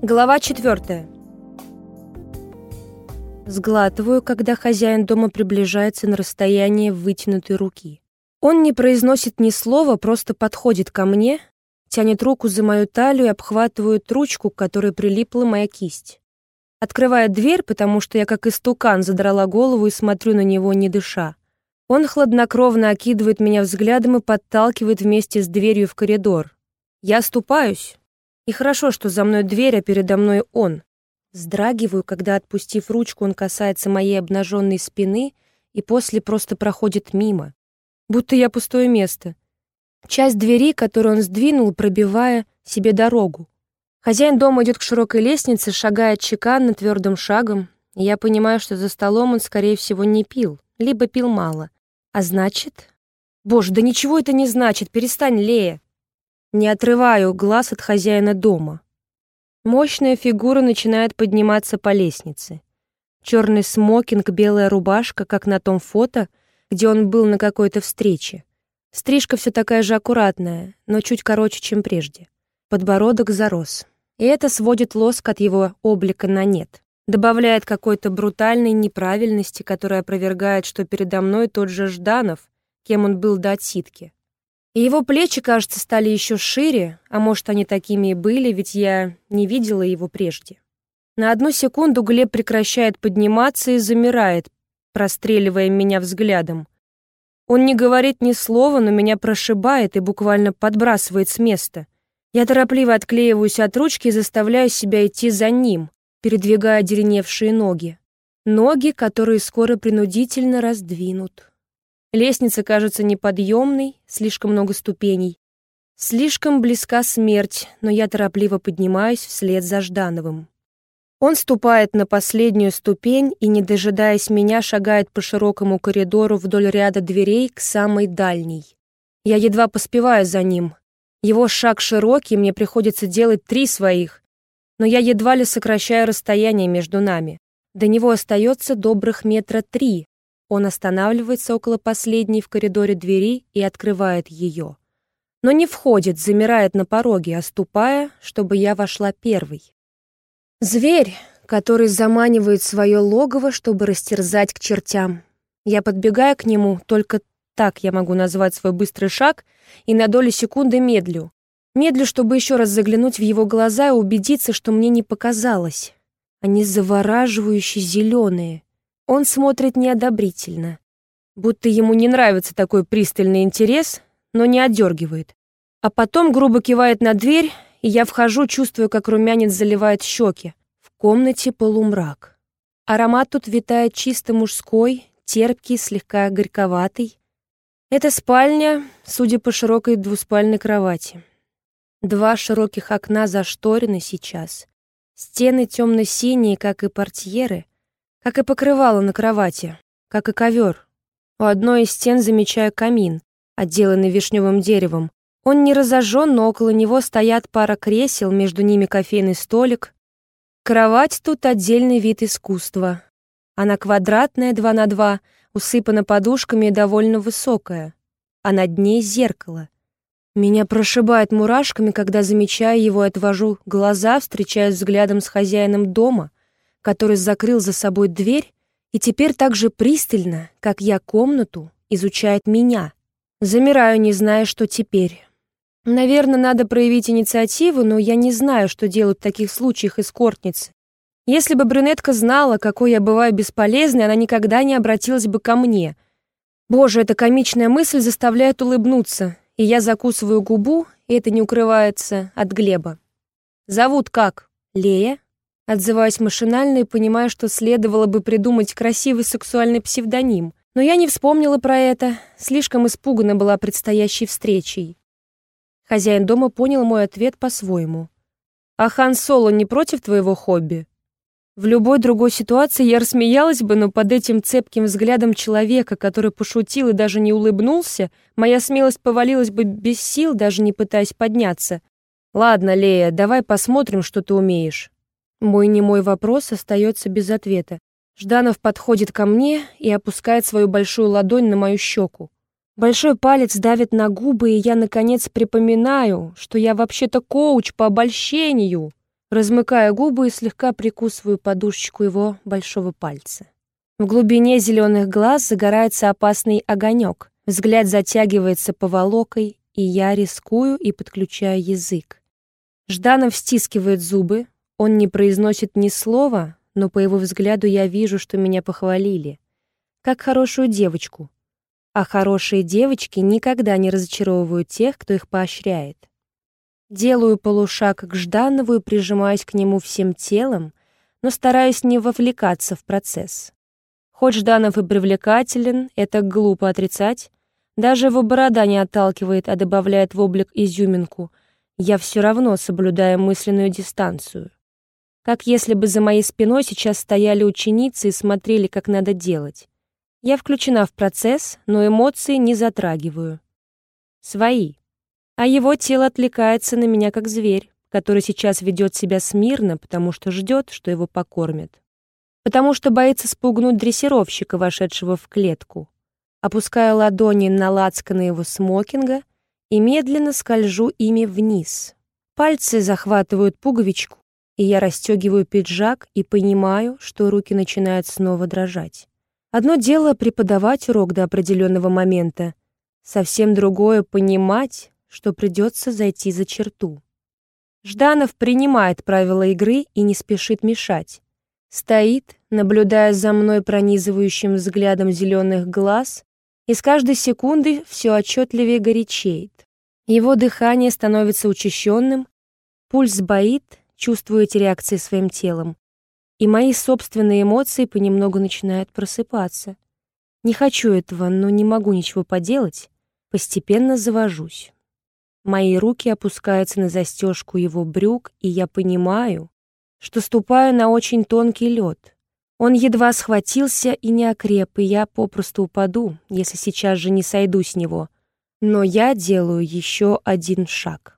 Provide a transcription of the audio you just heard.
Глава четвертая. Сглатываю, когда хозяин дома приближается на расстояние вытянутой руки. Он не произносит ни слова, просто подходит ко мне, тянет руку за мою талию и обхватывает ручку, к которой прилипла моя кисть. Открывает дверь, потому что я как истукан задрала голову и смотрю на него, не дыша. Он хладнокровно окидывает меня взглядом и подталкивает вместе с дверью в коридор. Я ступаюсь, и хорошо, что за мной дверь, а передо мной он. Вздрагиваю, когда, отпустив ручку, он касается моей обнаженной спины и после просто проходит мимо. Будто я пустое место. Часть двери, которую он сдвинул, пробивая себе дорогу. Хозяин дома идет к широкой лестнице, шагает чеканно, твердым шагом. И я понимаю, что за столом он, скорее всего, не пил, либо пил мало. А значит... Боже, да ничего это не значит, перестань, Лея. Не отрываю глаз от хозяина дома. Мощная фигура начинает подниматься по лестнице. Черный смокинг, белая рубашка, как на том фото, где он был на какой-то встрече. Стрижка все такая же аккуратная, но чуть короче, чем прежде. Подбородок зарос. И это сводит лоск от его облика на нет. Добавляет какой-то брутальной неправильности, которая опровергает, что передо мной тот же Жданов, кем он был до отсидки. Его плечи, кажется, стали еще шире, а может, они такими и были, ведь я не видела его прежде. На одну секунду Глеб прекращает подниматься и замирает, простреливая меня взглядом. Он не говорит ни слова, но меня прошибает и буквально подбрасывает с места. Я торопливо отклеиваюсь от ручки и заставляю себя идти за ним, передвигая дереневшие ноги. Ноги, которые скоро принудительно раздвинут. Лестница кажется неподъемной, слишком много ступеней. Слишком близка смерть, но я торопливо поднимаюсь вслед за Ждановым. Он ступает на последнюю ступень и, не дожидаясь меня, шагает по широкому коридору вдоль ряда дверей к самой дальней. Я едва поспеваю за ним. Его шаг широкий, мне приходится делать три своих, но я едва ли сокращаю расстояние между нами. До него остается добрых метра три, он останавливается около последней в коридоре двери и открывает ее. Но не входит, замирает на пороге, оступая, чтобы я вошла первой. Зверь, который заманивает свое логово, чтобы растерзать к чертям. Я подбегаю к нему, только так я могу назвать свой быстрый шаг, и на долю секунды медлю. Медлю, чтобы еще раз заглянуть в его глаза и убедиться, что мне не показалось. Они завораживающе зеленые, он смотрит неодобрительно, будто ему не нравится такой пристальный интерес, но не отдергивает. А потом грубо кивает на дверь, и я вхожу, чувствуя, как румянец заливает щеки. В комнате полумрак. Аромат тут витает чисто мужской, терпкий, слегка горьковатый. Это спальня, судя по широкой двуспальной кровати. Два широких окна зашторены сейчас. Стены темно-синие, как и портьеры, как и покрывало на кровати, как и ковер. У одной из стен замечаю камин, отделанный вишневым деревом. Он не разожжен, но около него стоят пара кресел, между ними кофейный столик. Кровать тут отдельный вид искусства. Она квадратная, два на два, усыпана подушками и довольно высокая. А над ней зеркало. Меня прошибает мурашками, когда замечаю его отвожу глаза, встречаясь взглядом с хозяином дома — который закрыл за собой дверь и теперь так же пристально, как я комнату, изучает меня. Замираю, не зная, что теперь. Наверное, надо проявить инициативу, но я не знаю, что делают в таких случаях эскортницы. Если бы брюнетка знала, какой я бываю бесполезной, она никогда не обратилась бы ко мне. Боже, эта комичная мысль заставляет улыбнуться, и я закусываю губу, и это не укрывается от Глеба. «Зовут как? Лея?» Отзываюсь машинально и понимаю, что следовало бы придумать красивый сексуальный псевдоним. Но я не вспомнила про это, слишком испугана была предстоящей встречей. Хозяин дома понял мой ответ по-своему. «А Хан Соло не против твоего хобби?» В любой другой ситуации я рассмеялась бы, но под этим цепким взглядом человека, который пошутил и даже не улыбнулся, моя смелость повалилась бы без сил, даже не пытаясь подняться. «Ладно, Лея, давай посмотрим, что ты умеешь». Мой немой вопрос остается без ответа. Жданов подходит ко мне и опускает свою большую ладонь на мою щеку. Большой палец давит на губы, и я, наконец, припоминаю, что я вообще-то коуч по обольщению. размыкая губы и слегка прикусываю подушечку его большого пальца. В глубине зеленых глаз загорается опасный огонек, взгляд затягивается поволокой, и я рискую и подключаю язык. Жданов стискивает зубы, он не произносит ни слова, но по его взгляду я вижу, что меня похвалили. Как хорошую девочку. А хорошие девочки никогда не разочаровывают тех, кто их поощряет. Делаю полушаг к Жданову и прижимаюсь к нему всем телом, но стараюсь не вовлекаться в процесс. Хоть Жданов и привлекателен, это глупо отрицать. Даже его борода не отталкивает, а добавляет в облик изюминку. Я все равно соблюдаю мысленную дистанцию. Как если бы за моей спиной сейчас стояли ученицы и смотрели, как надо делать. Я включена в процесс, но эмоции не затрагиваю. Свои а его тело отвлекается на меня как зверь, который сейчас ведет себя смирно, потому что ждет, что его покормят. Потому что боится спугнуть дрессировщика, вошедшего в клетку. Опускаю ладони на лацканы его смокинга и медленно скольжу ими вниз. Пальцы захватывают пуговичку, и я расстегиваю пиджак и понимаю, что руки начинают снова дрожать. Одно дело преподавать урок до определенного момента, совсем другое — понимать, что придется зайти за черту. Жданов принимает правила игры и не спешит мешать. Стоит, наблюдая за мной пронизывающим взглядом зеленых глаз, и с каждой секунды все отчетливее горячеет. Его дыхание становится учащенным, пульс боит, чувствую эти реакции своим телом, и мои собственные эмоции понемногу начинают просыпаться. Не хочу этого, но не могу ничего поделать, постепенно завожусь. Мои руки опускаются на застежку его брюк, и я понимаю, что ступаю на очень тонкий лед. Он едва схватился и не окреп, и я попросту упаду, если сейчас же не сойду с него. Но я делаю еще один шаг.